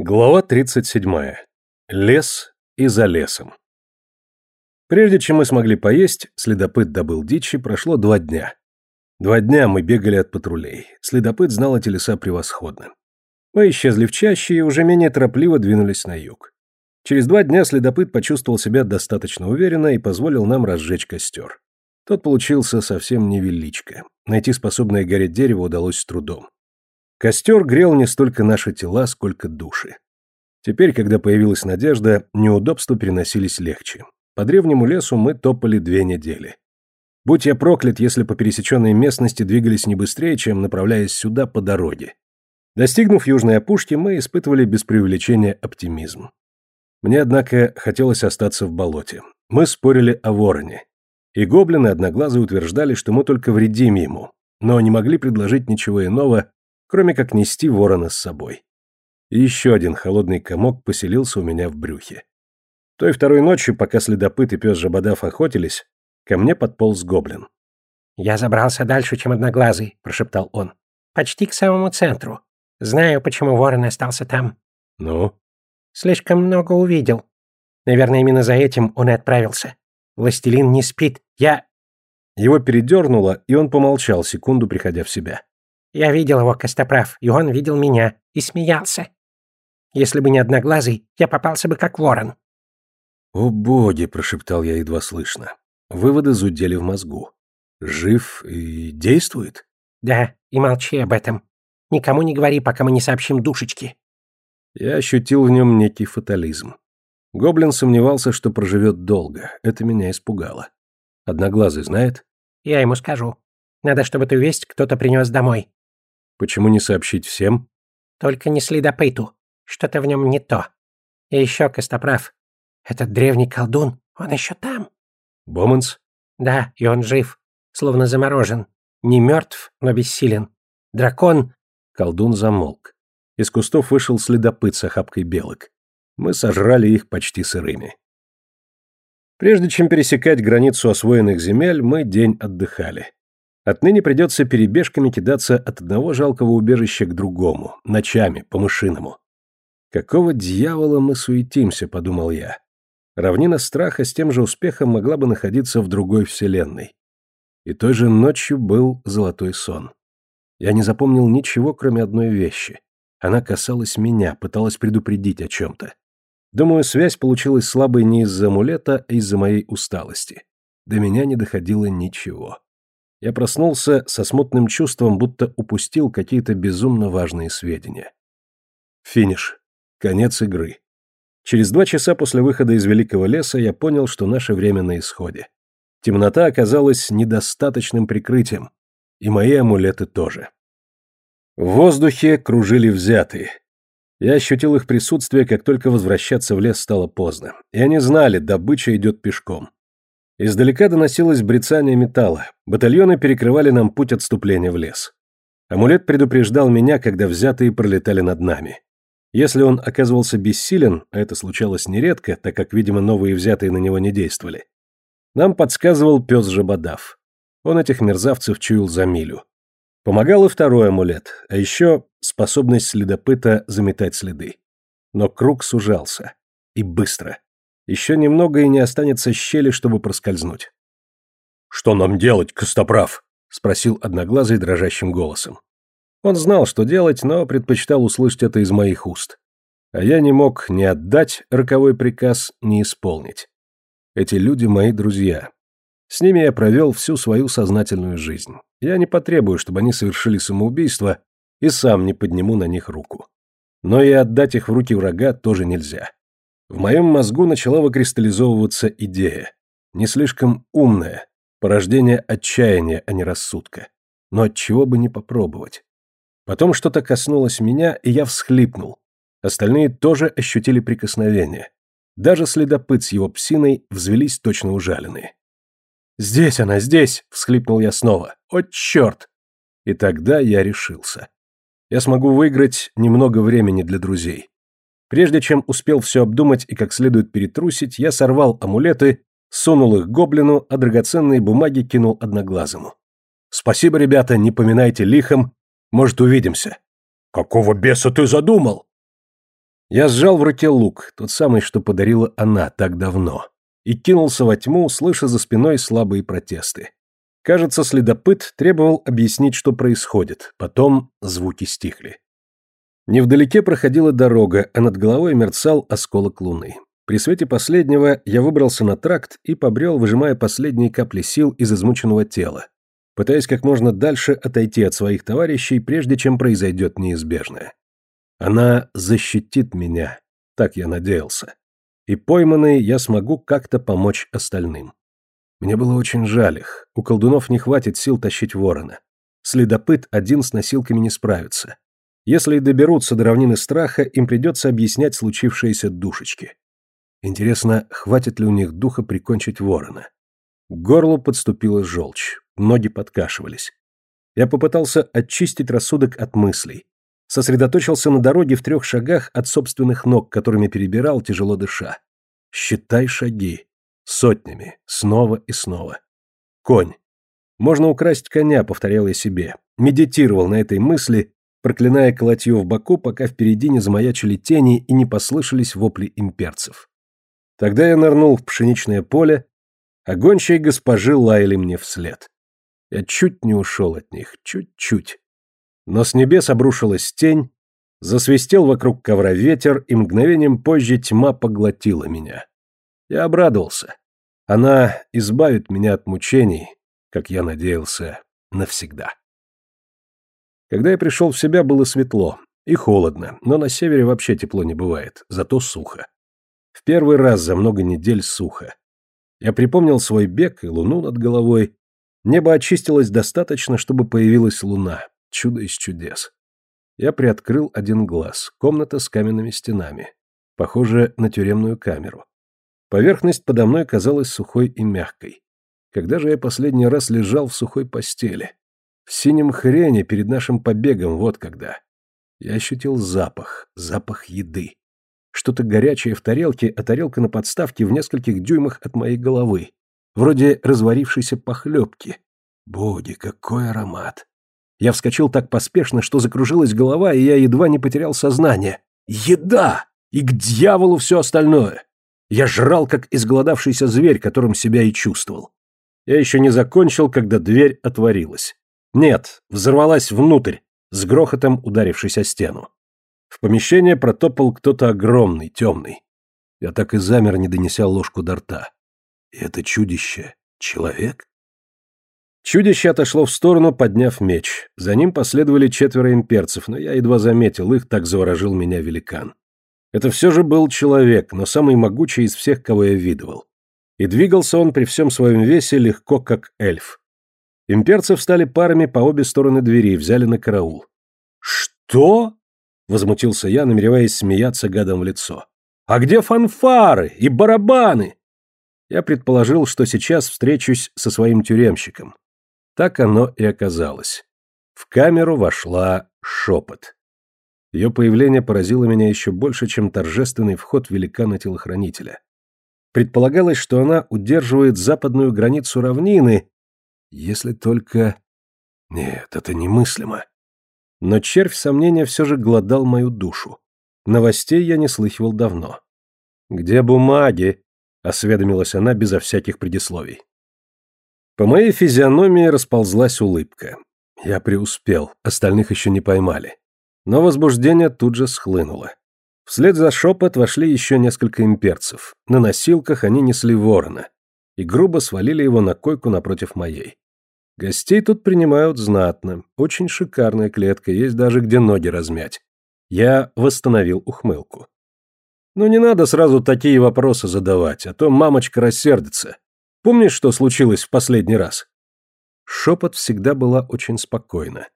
Глава 37. Лес и за лесом. Прежде чем мы смогли поесть, следопыт добыл дичи, прошло два дня. Два дня мы бегали от патрулей. Следопыт знал эти леса превосходно. Мы исчезли в чаще и уже менее торопливо двинулись на юг. Через два дня следопыт почувствовал себя достаточно уверенно и позволил нам разжечь костер. Тот получился совсем невеличко. Найти способное гореть дерево удалось с трудом. Костер грел не столько наши тела, сколько души. Теперь, когда появилась надежда, неудобства переносились легче. По древнему лесу мы топали две недели. Будь я проклят, если по пересеченной местности двигались не быстрее, чем направляясь сюда по дороге. Достигнув южной опушки, мы испытывали без преувеличения оптимизм. Мне, однако, хотелось остаться в болоте. Мы спорили о вороне. И гоблины одноглазые утверждали, что мы только вредим ему, но не могли предложить ничего иного, кроме как нести ворона с собой. И еще один холодный комок поселился у меня в брюхе. Той второй ночью, пока следопыт и пес Жабодав охотились, ко мне подполз гоблин. «Я забрался дальше, чем одноглазый», — прошептал он. «Почти к самому центру. Знаю, почему ворон остался там». «Ну?» «Слишком много увидел. Наверное, именно за этим он и отправился. Властелин не спит. Я...» Его передернуло, и он помолчал секунду, приходя в себя. Я видел его, Костоправ, и он видел меня, и смеялся. Если бы не одноглазый, я попался бы как ворон. «О боги!» — прошептал я едва слышно. Выводы зудели в мозгу. «Жив и действует?» «Да, и молчи об этом. Никому не говори, пока мы не сообщим душечки». Я ощутил в нем некий фатализм. Гоблин сомневался, что проживет долго. Это меня испугало. Одноглазый знает? Я ему скажу. Надо, чтобы эту весть кто-то принес домой. Почему не сообщить всем? Только не следопыту. Что-то в нем не то. И еще Костоправ. Этот древний колдун, он еще там. Боманс? Да, и он жив. Словно заморожен. Не мертв, но бессилен. Дракон... Колдун замолк. Из кустов вышел следопыт с охапкой белок. Мы сожрали их почти сырыми. Прежде чем пересекать границу освоенных земель, мы день отдыхали. Отныне придется перебежками кидаться от одного жалкого убежища к другому, ночами, по-мышиному. «Какого дьявола мы суетимся?» — подумал я. Равнина страха с тем же успехом могла бы находиться в другой вселенной. И той же ночью был золотой сон. Я не запомнил ничего, кроме одной вещи. Она касалась меня, пыталась предупредить о чем-то. Думаю, связь получилась слабой не из-за амулета, а из-за моей усталости. До меня не доходило ничего я проснулся со смутным чувством, будто упустил какие-то безумно важные сведения. Финиш. Конец игры. Через два часа после выхода из Великого леса я понял, что наше время на исходе. Темнота оказалась недостаточным прикрытием. И мои амулеты тоже. В воздухе кружили взятые. Я ощутил их присутствие, как только возвращаться в лес стало поздно. И они знали, добыча идет пешком. Издалека доносилось брецание металла. Батальоны перекрывали нам путь отступления в лес. Амулет предупреждал меня, когда взятые пролетали над нами. Если он оказывался бессилен, а это случалось нередко, так как, видимо, новые взятые на него не действовали, нам подсказывал пес Жабодав. Он этих мерзавцев чуял за милю. Помогал и второй амулет, а еще способность следопыта заметать следы. Но круг сужался. И быстро. Еще немного и не останется щели, чтобы проскользнуть. «Что нам делать, Костоправ?» — спросил Одноглазый дрожащим голосом. Он знал, что делать, но предпочитал услышать это из моих уст. А я не мог ни отдать роковой приказ, ни исполнить. Эти люди мои друзья. С ними я провел всю свою сознательную жизнь. Я не потребую, чтобы они совершили самоубийство, и сам не подниму на них руку. Но и отдать их в руки врага тоже нельзя. В моем мозгу начала выкристаллизовываться идея. Не слишком умная, порождение отчаяния, а не рассудка. Но от чего бы не попробовать. Потом что-то коснулось меня, и я всхлипнул. Остальные тоже ощутили прикосновение. Даже следопыт с его псиной взвелись точно ужаленные. «Здесь она, здесь!» — всхлипнул я снова. «О, черт!» И тогда я решился. Я смогу выиграть немного времени для друзей. Прежде чем успел все обдумать и как следует перетрусить, я сорвал амулеты, сунул их гоблину, а драгоценные бумаги кинул одноглазому. «Спасибо, ребята, не поминайте лихом. Может, увидимся». «Какого беса ты задумал?» Я сжал в руке лук, тот самый, что подарила она так давно, и кинулся во тьму, слыша за спиной слабые протесты. Кажется, следопыт требовал объяснить, что происходит, потом звуки стихли. Невдалеке проходила дорога, а над головой мерцал осколок луны. При свете последнего я выбрался на тракт и побрел, выжимая последние капли сил из измученного тела, пытаясь как можно дальше отойти от своих товарищей, прежде чем произойдет неизбежное. Она защитит меня, так я надеялся. И пойманный я смогу как-то помочь остальным. Мне было очень жаль их, у колдунов не хватит сил тащить ворона. Следопыт один с носилками не справится. Если и доберутся до равнины страха, им придется объяснять случившееся душечке. Интересно, хватит ли у них духа прикончить ворона? К горлу подступила желчь, ноги подкашивались. Я попытался очистить рассудок от мыслей. Сосредоточился на дороге в трех шагах от собственных ног, которыми перебирал, тяжело дыша. Считай шаги. Сотнями. Снова и снова. Конь. Можно украсть коня, повторял я себе. Медитировал на этой мысли, проклиная колотье в боку, пока впереди не замаячили тени и не послышались вопли имперцев. Тогда я нырнул в пшеничное поле, а гончие госпожи лаяли мне вслед. Я чуть не ушел от них, чуть-чуть. Но с небес обрушилась тень, засвистел вокруг ковра ветер, и мгновением позже тьма поглотила меня. Я обрадовался. Она избавит меня от мучений, как я надеялся, навсегда. Когда я пришел в себя, было светло и холодно, но на севере вообще тепло не бывает, зато сухо. В первый раз за много недель сухо. Я припомнил свой бег и луну над головой. Небо очистилось достаточно, чтобы появилась луна. Чудо из чудес. Я приоткрыл один глаз. Комната с каменными стенами. Похоже на тюремную камеру. Поверхность подо мной казалась сухой и мягкой. Когда же я последний раз лежал в сухой постели? В синем хрене перед нашим побегом, вот когда. Я ощутил запах, запах еды. Что-то горячее в тарелке, а тарелка на подставке в нескольких дюймах от моей головы. Вроде разварившейся похлебки. Боги, какой аромат. Я вскочил так поспешно, что закружилась голова, и я едва не потерял сознание. Еда! И к дьяволу все остальное! Я жрал, как изголодавшийся зверь, которым себя и чувствовал. Я еще не закончил, когда дверь отворилась. Нет, взорвалась внутрь, с грохотом ударившись о стену. В помещение протопал кто-то огромный, темный. Я так и замер, не донеся ложку до рта. И это чудище — человек? Чудище отошло в сторону, подняв меч. За ним последовали четверо имперцев, но я едва заметил их, так заворожил меня великан. Это все же был человек, но самый могучий из всех, кого я видывал. И двигался он при всем своем весе легко, как эльф. Имперцы встали парами по обе стороны двери и взяли на караул. «Что?» Возмутился я, намереваясь смеяться гадом в лицо. «А где фанфары и барабаны?» Я предположил, что сейчас встречусь со своим тюремщиком. Так оно и оказалось. В камеру вошла шепот. Ее появление поразило меня еще больше, чем торжественный вход великана-телохранителя. Предполагалось, что она удерживает западную границу равнины, если только... Нет, это немыслимо. Но червь сомнения все же глодал мою душу. Новостей я не слыхивал давно. «Где бумаги?» — осведомилась она безо всяких предисловий. По моей физиономии расползлась улыбка. Я преуспел, остальных еще не поймали. Но возбуждение тут же схлынуло. Вслед за шепот вошли еще несколько имперцев. На носилках они несли ворона и грубо свалили его на койку напротив моей. Гостей тут принимают знатно. Очень шикарная клетка, есть даже где ноги размять. Я восстановил ухмылку. Но не надо сразу такие вопросы задавать, а то мамочка рассердится. Помнишь, что случилось в последний раз? Шепот всегда была очень спокойна.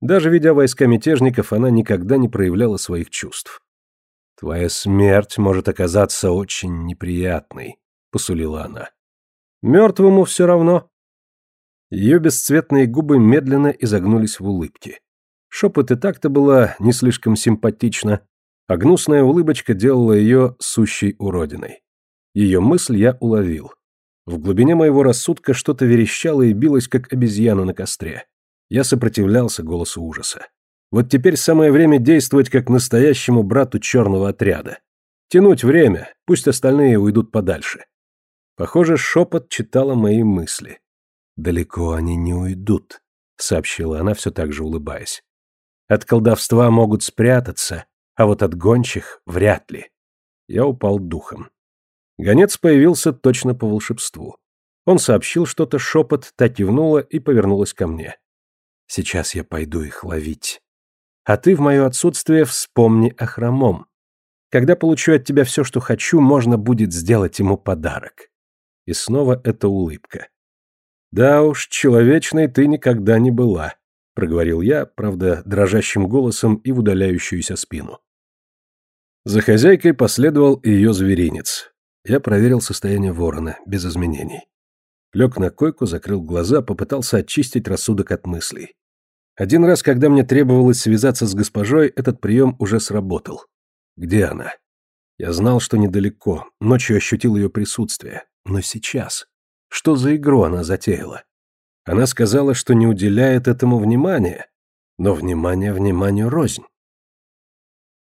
Даже ведя войска мятежников, она никогда не проявляла своих чувств. «Твоя смерть может оказаться очень неприятной», — посулила она. «Мертвому все равно. Ее бесцветные губы медленно изогнулись в улыбке. Шепот и так-то была не слишком симпатична, а гнусная улыбочка делала ее сущей уродиной. Ее мысль я уловил. В глубине моего рассудка что-то верещало и билось, как обезьяна на костре. Я сопротивлялся голосу ужаса. Вот теперь самое время действовать как настоящему брату черного отряда. Тянуть время, пусть остальные уйдут подальше. Похоже, шепот читала мои мысли. «Далеко они не уйдут», — сообщила она, все так же улыбаясь. «От колдовства могут спрятаться, а вот от гончих вряд ли». Я упал духом. Гонец появился точно по волшебству. Он сообщил что-то шепот, та кивнула и повернулась ко мне. «Сейчас я пойду их ловить. А ты в мое отсутствие вспомни о хромом. Когда получу от тебя все, что хочу, можно будет сделать ему подарок». И снова эта улыбка. «Да уж, человечной ты никогда не была», — проговорил я, правда, дрожащим голосом и в удаляющуюся спину. За хозяйкой последовал ее зверинец. Я проверил состояние ворона, без изменений. Лег на койку, закрыл глаза, попытался очистить рассудок от мыслей. Один раз, когда мне требовалось связаться с госпожой, этот прием уже сработал. Где она? Я знал, что недалеко, ночью ощутил ее присутствие. Но сейчас... Что за игру она затеяла? Она сказала, что не уделяет этому внимания. Но внимание вниманию рознь.